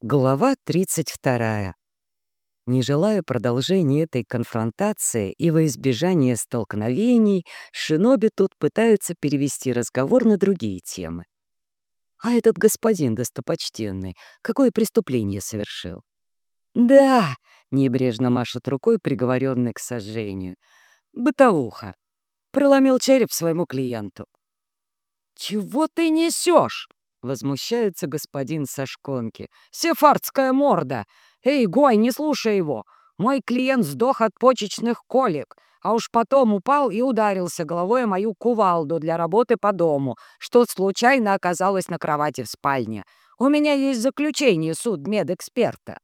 Глава 32. Не желая продолжения этой конфронтации и во избежание столкновений, шиноби тут пытаются перевести разговор на другие темы. А этот господин достопочтенный какое преступление совершил? Да, небрежно машет рукой приговоренный к сожжению. Бытовуха. Проломил череп своему клиенту. «Чего ты несешь?» — возмущается господин со шконки. «Сефардская морда! Эй, Гой, не слушай его! Мой клиент сдох от почечных колик, а уж потом упал и ударился головой о мою кувалду для работы по дому, что случайно оказалось на кровати в спальне. У меня есть заключение судмедэксперта».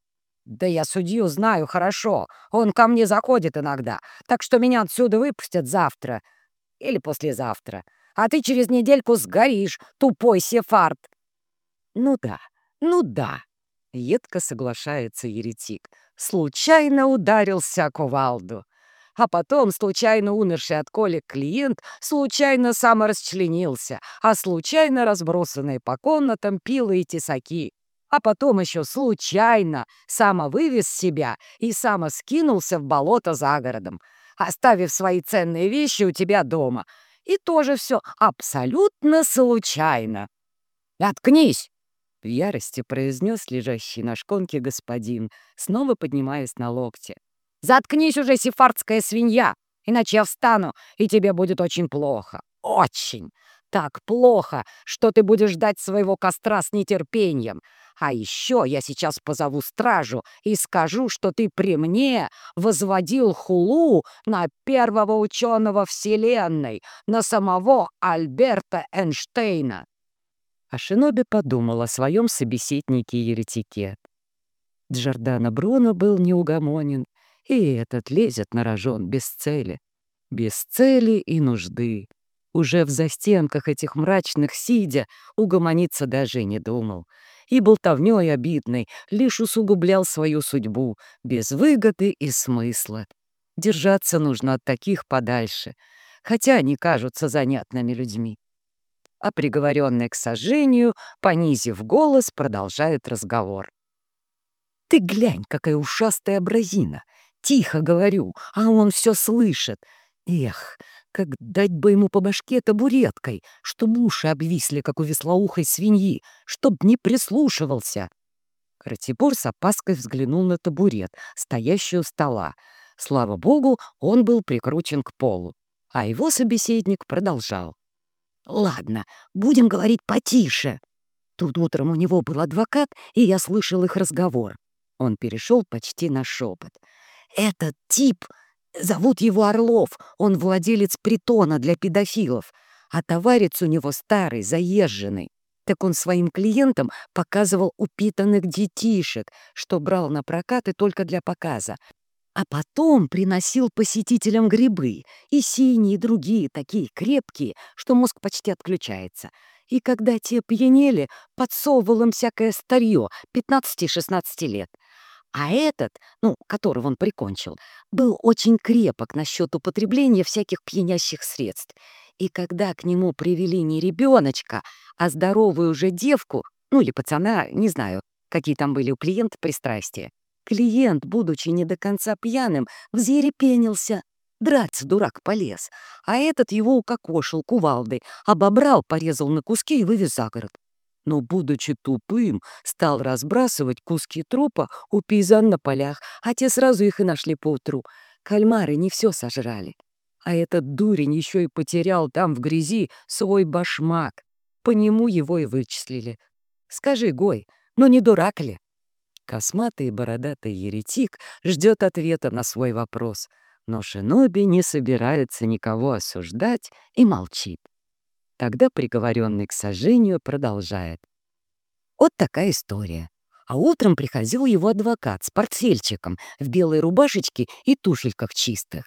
«Да я судью знаю хорошо. Он ко мне заходит иногда, так что меня отсюда выпустят завтра или послезавтра а ты через недельку сгоришь, тупой сефард!» «Ну да, ну да!» — едко соглашается еретик. «Случайно ударился кувалду!» А потом случайно умерший от колик клиент случайно саморасчленился, а случайно разбросанные по комнатам пилы и тесаки. А потом еще случайно самовывез себя и самоскинулся в болото за городом, оставив свои ценные вещи у тебя дома — и тоже все абсолютно случайно. «Откнись!» — в ярости произнес лежащий на шконке господин, снова поднимаясь на локте. «Заткнись уже, сефардская свинья, иначе я встану, и тебе будет очень плохо. Очень! Так плохо, что ты будешь ждать своего костра с нетерпением. А еще я сейчас позову стражу и скажу, что ты при мне возводил хулу на первого ученого Вселенной, на самого Альберта Эйнштейна». А Шиноби подумал о своем собеседнике-еретике. Джордано Бруно был неугомонен, и этот лезет на рожон без цели. Без цели и нужды. Уже в застенках этих мрачных сидя угомониться даже не думал — и болтовнёй обидной лишь усугублял свою судьбу, без выгоды и смысла. Держаться нужно от таких подальше, хотя они кажутся занятными людьми. А приговоренный к сожжению, понизив голос, продолжает разговор. «Ты глянь, какая ушастая бразина! Тихо говорю, а он все слышит. Эх, как дать бы ему по башке табуреткой, чтобы уши обвисли, как у веслоухой свиньи, чтоб не прислушивался. Ратибор с опаской взглянул на табурет, стоящий у стола. Слава богу, он был прикручен к полу. А его собеседник продолжал. «Ладно, будем говорить потише». Тут утром у него был адвокат, и я слышал их разговор. Он перешел почти на шепот. «Этот тип Зовут его Орлов, он владелец притона для педофилов, а товарец у него старый, заезженный. Так он своим клиентам показывал упитанных детишек, что брал на прокат и только для показа. А потом приносил посетителям грибы, и синие, и другие, такие крепкие, что мозг почти отключается. И когда те пьянели, подсовывал им всякое старье 15-16 лет — а этот, ну, которого он прикончил, был очень крепок насчет употребления всяких пьянящих средств. И когда к нему привели не ребеночка, а здоровую уже девку, ну или пацана, не знаю, какие там были у клиента пристрастия, клиент, будучи не до конца пьяным, взъерепенился. Драться дурак полез, а этот его укокошил кувалдой, обобрал, порезал на куски и вывез за город но, будучи тупым, стал разбрасывать куски трупа у пейзан на полях, а те сразу их и нашли поутру. Кальмары не все сожрали. А этот дурень еще и потерял там в грязи свой башмак. По нему его и вычислили. Скажи, Гой, ну не дурак ли? Косматый бородатый еретик ждет ответа на свой вопрос, но Шиноби не собирается никого осуждать и молчит. Тогда приговоренный к сожжению продолжает. Вот такая история. А утром приходил его адвокат с портфельчиком в белой рубашечке и туфельках чистых.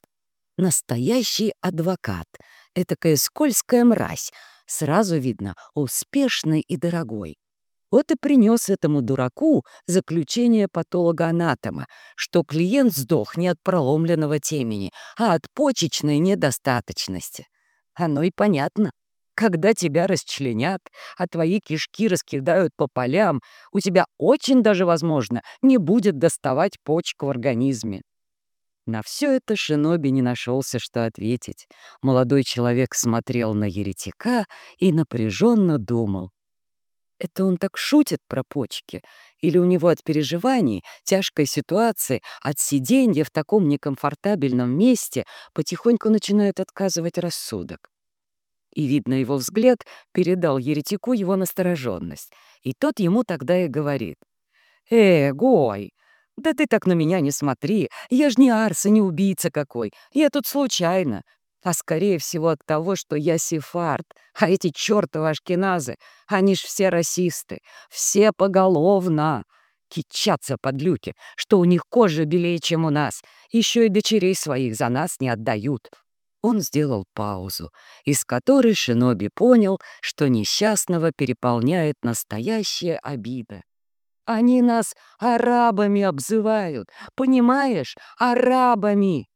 Настоящий адвокат. Этакая скользкая мразь. Сразу видно, успешный и дорогой. Вот и принес этому дураку заключение патолога-анатома, что клиент сдох не от проломленного темени, а от почечной недостаточности. Оно и понятно. Когда тебя расчленят, а твои кишки раскидают по полям, у тебя очень даже, возможно, не будет доставать почек в организме. На все это Шиноби не нашелся, что ответить. Молодой человек смотрел на еретика и напряженно думал. Это он так шутит про почки? Или у него от переживаний, тяжкой ситуации, от сиденья в таком некомфортабельном месте потихоньку начинает отказывать рассудок? И, видно, его взгляд передал еретику его настороженность. И тот ему тогда и говорит. «Э, Гой, да ты так на меня не смотри. Я ж не арс и не убийца какой. Я тут случайно а скорее всего от того, что я сефард, а эти чертовы ашкеназы, они ж все расисты, все поголовно. Кичатся подлюки, что у них кожа белее, чем у нас, еще и дочерей своих за нас не отдают. Он сделал паузу, из которой Шиноби понял, что несчастного переполняет настоящая обида. Они нас арабами обзывают, понимаешь, арабами.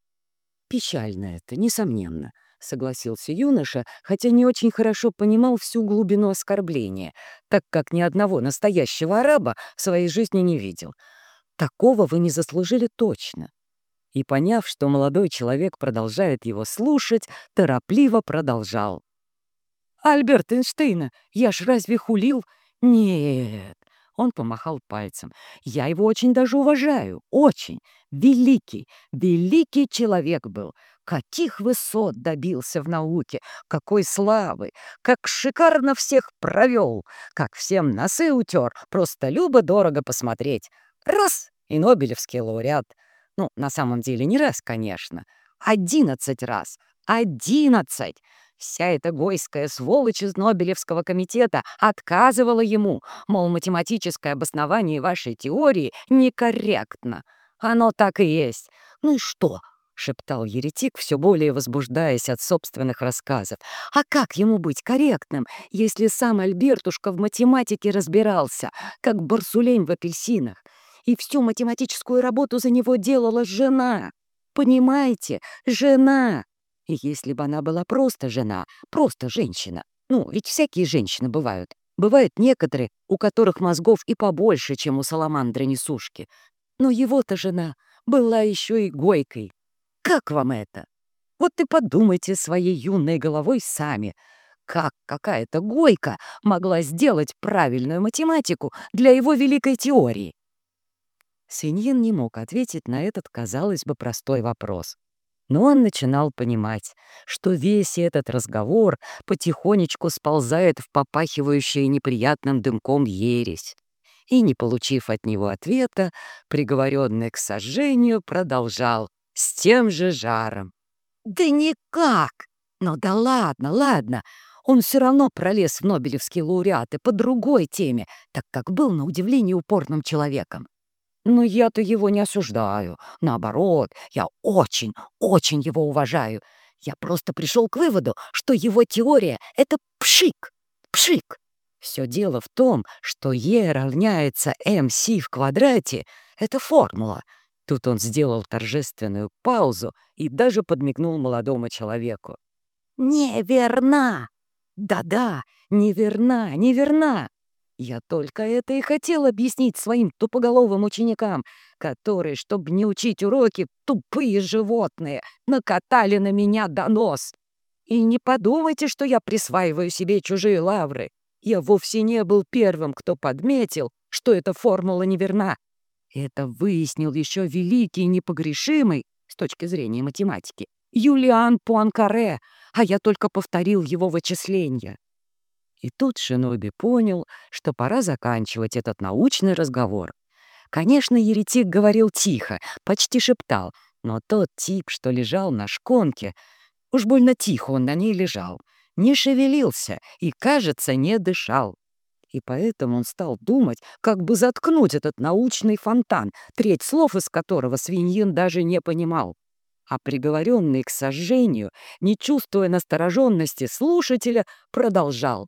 Печально это, несомненно, согласился юноша, хотя не очень хорошо понимал всю глубину оскорбления, так как ни одного настоящего араба в своей жизни не видел. Такого вы не заслужили точно. И, поняв, что молодой человек продолжает его слушать, торопливо продолжал. «Альберт Эйнштейна, я ж разве хулил? Нет, он помахал пальцем. «Я его очень даже уважаю. Очень. Великий, великий человек был. Каких высот добился в науке, какой славы, как шикарно всех провел, как всем носы утер, просто любо-дорого посмотреть. Раз — и Нобелевский лауреат. Ну, на самом деле не раз, конечно. Одиннадцать раз. Одиннадцать! Вся эта гойская сволочь из Нобелевского комитета отказывала ему, мол, математическое обоснование вашей теории некорректно. Оно так и есть. Ну и что? — шептал еретик, все более возбуждаясь от собственных рассказов. «А как ему быть корректным, если сам Альбертушка в математике разбирался, как барсулень в апельсинах, и всю математическую работу за него делала жена? Понимаете, жена!» И если бы она была просто жена, просто женщина, ну, ведь всякие женщины бывают. Бывают некоторые, у которых мозгов и побольше, чем у саламандры-несушки. Но его-то жена была еще и гойкой. Как вам это? Вот и подумайте своей юной головой сами. Как какая-то гойка могла сделать правильную математику для его великой теории? Свиньин не мог ответить на этот, казалось бы, простой вопрос. Но он начинал понимать, что весь этот разговор потихонечку сползает в попахивающее неприятным дымком ересь. И, не получив от него ответа, приговоренный к сожжению продолжал с тем же жаром. «Да никак! Ну да ладно, ладно!» Он все равно пролез в Нобелевские лауреаты по другой теме, так как был, на удивление, упорным человеком. Но я-то его не осуждаю. Наоборот, я очень, очень его уважаю. Я просто пришел к выводу, что его теория — это пшик, пшик. Все дело в том, что Е равняется МС в квадрате — это формула. Тут он сделал торжественную паузу и даже подмигнул молодому человеку. «Неверна! Да-да, неверна, неверна! Я только это и хотел объяснить своим тупоголовым ученикам, которые, чтобы не учить уроки, тупые животные, накатали на меня донос. И не подумайте, что я присваиваю себе чужие лавры. Я вовсе не был первым, кто подметил, что эта формула неверна. Это выяснил еще великий непогрешимый, с точки зрения математики, Юлиан Пуанкаре, а я только повторил его вычисления. И тут Шиноби понял, что пора заканчивать этот научный разговор. Конечно, еретик говорил тихо, почти шептал, но тот тип, что лежал на шконке, уж больно тихо он на ней лежал, не шевелился и, кажется, не дышал. И поэтому он стал думать, как бы заткнуть этот научный фонтан, треть слов из которого свиньин даже не понимал. А приговоренный к сожжению, не чувствуя настороженности слушателя, продолжал.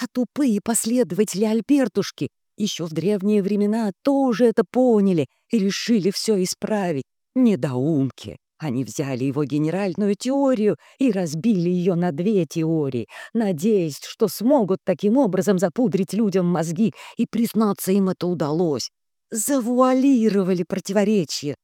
А тупые последователи Альбертушки еще в древние времена тоже это поняли и решили все исправить. Недоумки. Они взяли его генеральную теорию и разбили ее на две теории, надеясь, что смогут таким образом запудрить людям мозги, и, признаться, им это удалось. Завуалировали противоречия.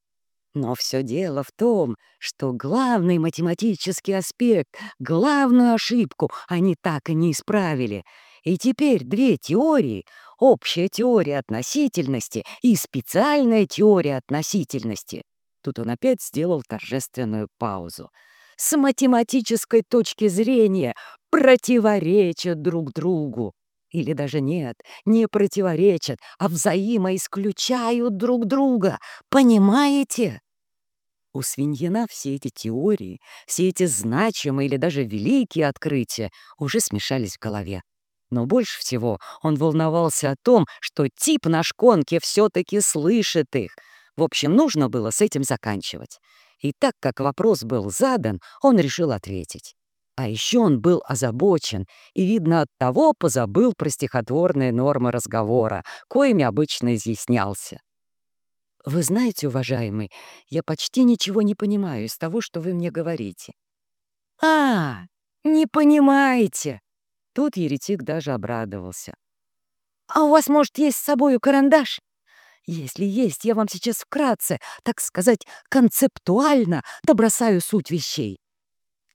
Но все дело в том, что главный математический аспект, главную ошибку они так и не исправили. И теперь две теории — общая теория относительности и специальная теория относительности — Тут он опять сделал торжественную паузу. С математической точки зрения противоречат друг другу. Или даже нет, не противоречат, а взаимоисключают друг друга. Понимаете? У Свиньина все эти теории, все эти значимые или даже великие открытия уже смешались в голове. Но больше всего он волновался о том, что тип на шконке все-таки слышит их — в общем, нужно было с этим заканчивать. И так как вопрос был задан, он решил ответить. А еще он был озабочен и, видно, от того позабыл про стихотворные нормы разговора, коими обычно изъяснялся. «Вы знаете, уважаемый, я почти ничего не понимаю из того, что вы мне говорите». «А, не понимаете!» Тут еретик даже обрадовался. «А у вас, может, есть с собою карандаш? Если есть, я вам сейчас вкратце, так сказать, концептуально добросаю суть вещей.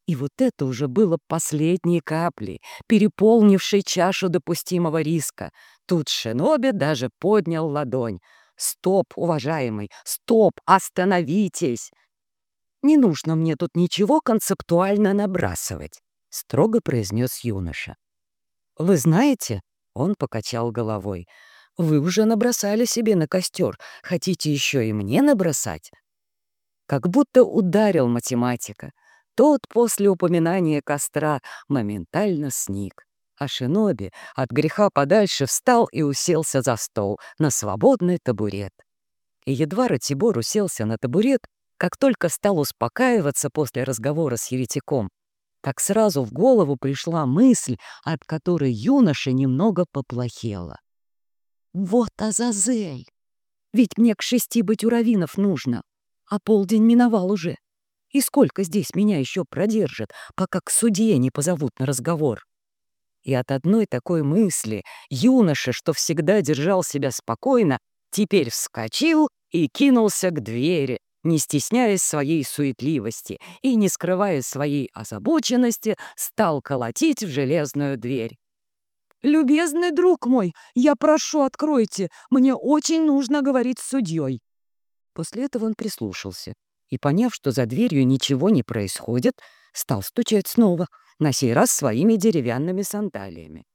И вот это уже было последней каплей, переполнившей чашу допустимого риска. Тут Шиноби даже поднял ладонь. «Стоп, уважаемый, стоп, остановитесь!» «Не нужно мне тут ничего концептуально набрасывать», — строго произнес юноша. «Вы знаете?» — он покачал головой — вы уже набросали себе на костер. Хотите еще и мне набросать?» Как будто ударил математика. Тот после упоминания костра моментально сник. А Шиноби от греха подальше встал и уселся за стол на свободный табурет. И едва Ратибор уселся на табурет, как только стал успокаиваться после разговора с еретиком, как сразу в голову пришла мысль, от которой юноша немного поплохело. Вот Азазель! Ведь мне к шести быть у раввинов нужно, а полдень миновал уже. И сколько здесь меня еще продержат, пока к судье не позовут на разговор? И от одной такой мысли юноша, что всегда держал себя спокойно, теперь вскочил и кинулся к двери, не стесняясь своей суетливости и не скрывая своей озабоченности, стал колотить в железную дверь. «Любезный друг мой, я прошу, откройте, мне очень нужно говорить с судьей». После этого он прислушался и, поняв, что за дверью ничего не происходит, стал стучать снова, на сей раз своими деревянными сандалиями.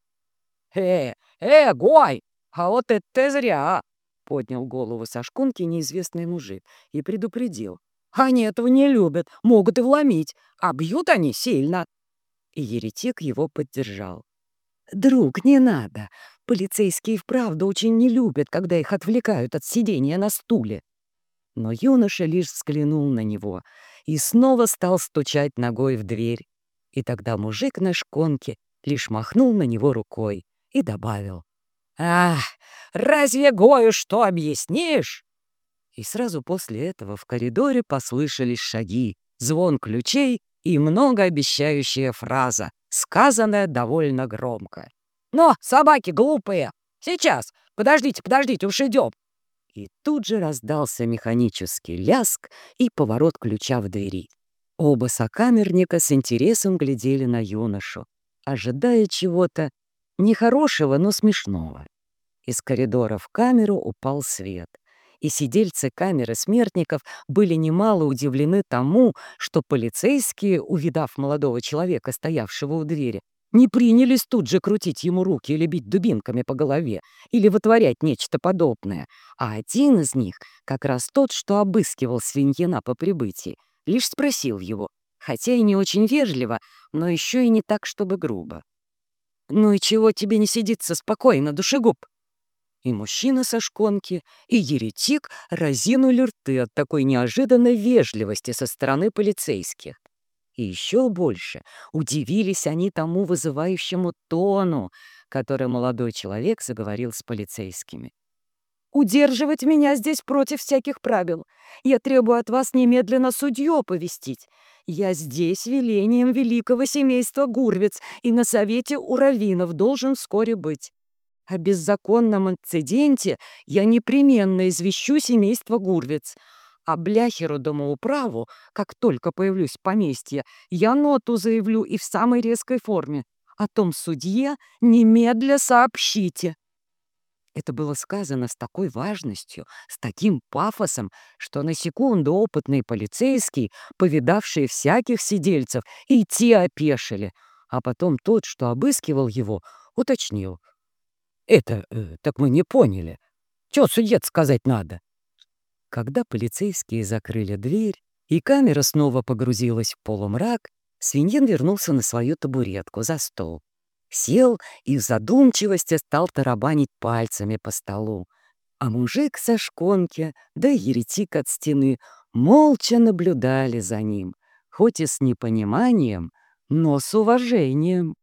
«Э, э, Гой, а вот это зря!» — поднял голову со шконки неизвестный мужик и предупредил. «Они этого не любят, могут и вломить, а бьют они сильно». И еретик его поддержал. «Друг, не надо. Полицейские вправду очень не любят, когда их отвлекают от сидения на стуле». Но юноша лишь взглянул на него и снова стал стучать ногой в дверь. И тогда мужик на шконке лишь махнул на него рукой и добавил. «Ах, разве Гою что объяснишь?» И сразу после этого в коридоре послышались шаги, звон ключей и многообещающая фраза, сказанная довольно громко. «Но, собаки глупые! Сейчас! Подождите, подождите, уж идем!» И тут же раздался механический ляск и поворот ключа в двери. Оба сокамерника с интересом глядели на юношу, ожидая чего-то нехорошего, но смешного. Из коридора в камеру упал свет — и сидельцы камеры смертников были немало удивлены тому, что полицейские, увидав молодого человека, стоявшего у двери, не принялись тут же крутить ему руки или бить дубинками по голове, или вытворять нечто подобное, а один из них, как раз тот, что обыскивал свиньина по прибытии, лишь спросил его, хотя и не очень вежливо, но еще и не так, чтобы грубо. «Ну и чего тебе не сидится спокойно, душегуб?» И мужчина со шконки, и еретик разинули рты от такой неожиданной вежливости со стороны полицейских. И еще больше удивились они тому вызывающему тону, который молодой человек заговорил с полицейскими. удерживать меня здесь против всяких правил. Я требую от вас немедленно судью оповестить. Я здесь велением великого семейства Гурвиц и на совете у раввинов должен вскоре быть. О беззаконном инциденте я непременно извещу семейство Гурвиц. А Бляхеру домоуправу, как только появлюсь в поместье, я ноту заявлю и в самой резкой форме. О том судье немедля сообщите. Это было сказано с такой важностью, с таким пафосом, что на секунду опытный полицейский, повидавший всяких сидельцев, и те опешили. А потом тот, что обыскивал его, уточнил. «Это, э, так мы не поняли. Чё судьет сказать надо?» Когда полицейские закрыли дверь, и камера снова погрузилась в полумрак, свиньин вернулся на свою табуретку за стол сел и в задумчивости стал тарабанить пальцами по столу. А мужик со шконки, да еретик от стены, молча наблюдали за ним, хоть и с непониманием, но с уважением.